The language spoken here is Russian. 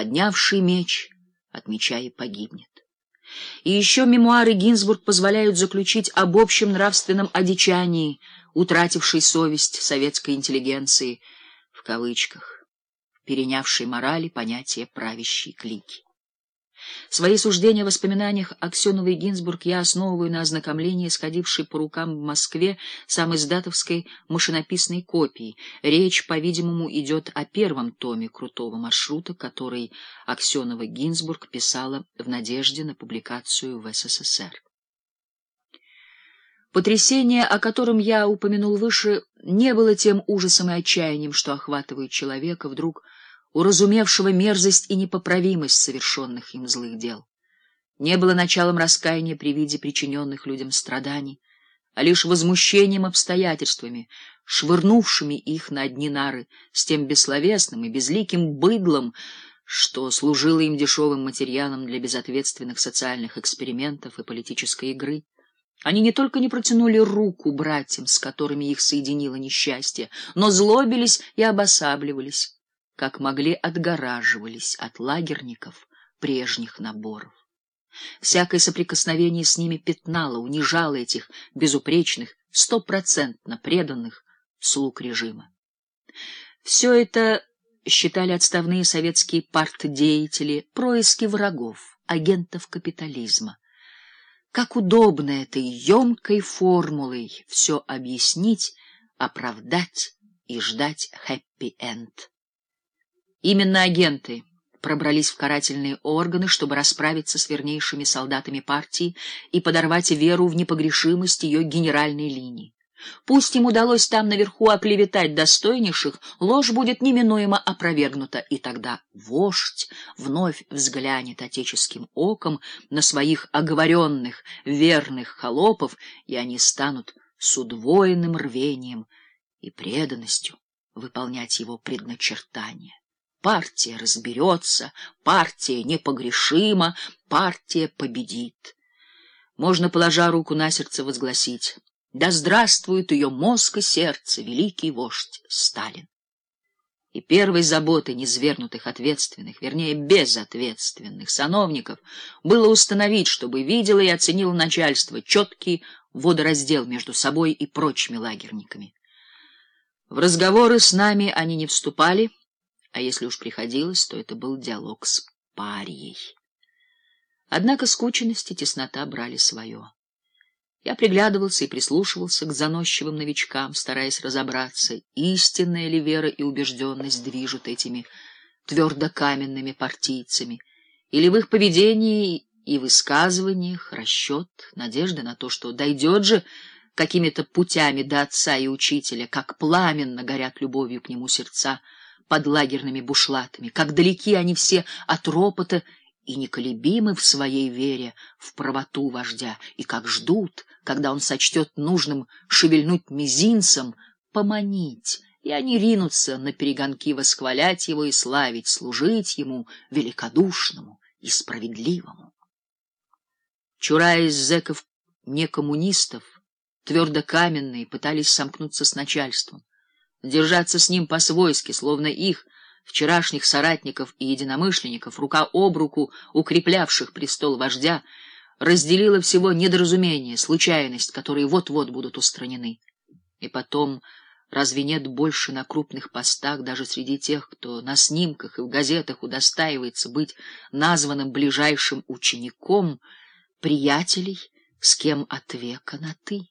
поднявший меч, от меча и погибнет. И еще мемуары Гинзбург позволяют заключить об общем нравственном одичании, утратившей совесть советской интеллигенции, в кавычках, перенявшей морали понятие правящей клики. Свои суждения о воспоминаниях Аксеновой Гинзбург я основываю на ознакомлении, сходившей по рукам в Москве сам издатовской машинописной копии. Речь, по-видимому, идет о первом томе крутого маршрута, который Аксенова Гинзбург писала в надежде на публикацию в СССР. Потрясение, о котором я упомянул выше, не было тем ужасом и отчаянием, что охватывает человека вдруг уразумевшего мерзость и непоправимость совершенных им злых дел. Не было началом раскаяния при виде причиненных людям страданий, а лишь возмущением обстоятельствами, швырнувшими их на одни нары с тем бессловесным и безликим быдлом, что служило им дешевым материалом для безответственных социальных экспериментов и политической игры. Они не только не протянули руку братьям, с которыми их соединило несчастье, но злобились и обосабливались как могли отгораживались от лагерников прежних наборов. Всякое соприкосновение с ними пятнало, унижало этих безупречных, стопроцентно преданных слуг режима. Все это считали отставные советские партдеятели происки врагов, агентов капитализма. Как удобно этой емкой формулой все объяснить, оправдать и ждать хэппи-энд. Именно агенты пробрались в карательные органы, чтобы расправиться с вернейшими солдатами партии и подорвать веру в непогрешимость ее генеральной линии. Пусть им удалось там наверху оклеветать достойнейших, ложь будет неминуемо опровергнута, и тогда вождь вновь взглянет отеческим оком на своих оговоренных, верных холопов, и они станут с удвоенным рвением и преданностью выполнять его предначертания. Партия разберется, партия непогрешима, партия победит. Можно, положа руку на сердце, возгласить «Да здравствует ее мозг и сердце, великий вождь Сталин!» И первой заботой низвернутых ответственных, вернее, безответственных сановников было установить, чтобы видело и оценило начальство четкий водораздел между собой и прочими лагерниками. В разговоры с нами они не вступали, а если уж приходилось, то это был диалог с парией. Однако скученность и теснота брали свое. Я приглядывался и прислушивался к заносчивым новичкам, стараясь разобраться, истинная ли вера и убежденность движут этими твердокаменными партийцами, или в их поведении и высказываниях расчет, надежда на то, что дойдет же какими-то путями до отца и учителя, как пламенно горят любовью к нему сердца, под лагерными бушлатами, как далеки они все от ропота и неколебимы в своей вере в правоту вождя, и как ждут, когда он сочтет нужным шевельнуть мизинцем, поманить, и они ринутся на перегонки восхвалять его и славить, служить ему великодушному и справедливому. Чураясь зэков не коммунистов, твердо каменные пытались сомкнуться с начальством держаться с ним по-свойски, словно их, вчерашних соратников и единомышленников, рука об руку укреплявших престол вождя, разделила всего недоразумение, случайность, которые вот-вот будут устранены. И потом, разве нет больше на крупных постах, даже среди тех, кто на снимках и в газетах удостаивается быть названным ближайшим учеником, приятелей, с кем от века на «ты»?